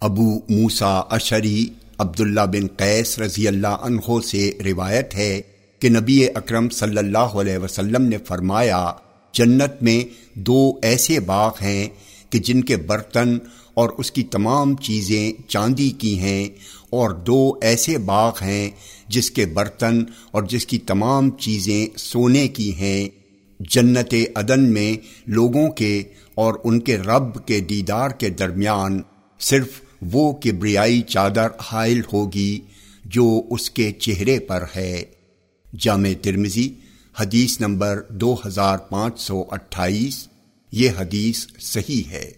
ابو موسا اشری عبداللہ بن قیس رضی اللہ عنہ سے روایت ہے کہ نبی اکرم صلی اللہ علیہ وسلم نے فرمایا، جنت میں دو ایسے باغ ہیں کہ جن کے برتن اور اس کی تمام چیزیں چاندی کی ہیں اور دو ایسے باغ ہیں جس کے برتن اور جس کی تمام چیزیں سونے کی ہیں۔ جنت عدن میں لوگوں کے اور ان کے رب کے دیدار کے درمیان صرف وہ کبریائی چادر حائل ہوگی جو اس کے چہرے پر ہے۔ جامع ترمزی حدیث نمبر دو ہزار پانچ سو اٹھائیس، یہ حدیث صحیح ہے۔